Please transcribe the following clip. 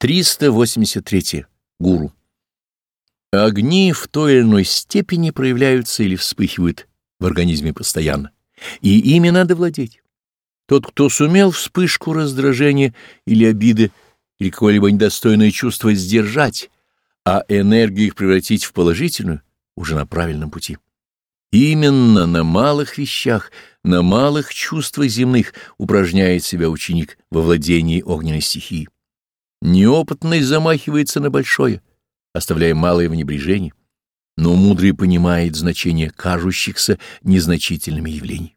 383. Гуру. Огни в той или иной степени проявляются или вспыхивают в организме постоянно, и ими надо владеть. Тот, кто сумел вспышку раздражения или обиды или какое-либо недостойное чувство сдержать, а энергию их превратить в положительную, уже на правильном пути. Именно на малых вещах, на малых чувствах земных упражняет себя ученик во владении огненной стихией. Неопытный замахивается на большое, оставляя малое в небрежении, но мудрый понимает значение кажущихся незначительными явлений.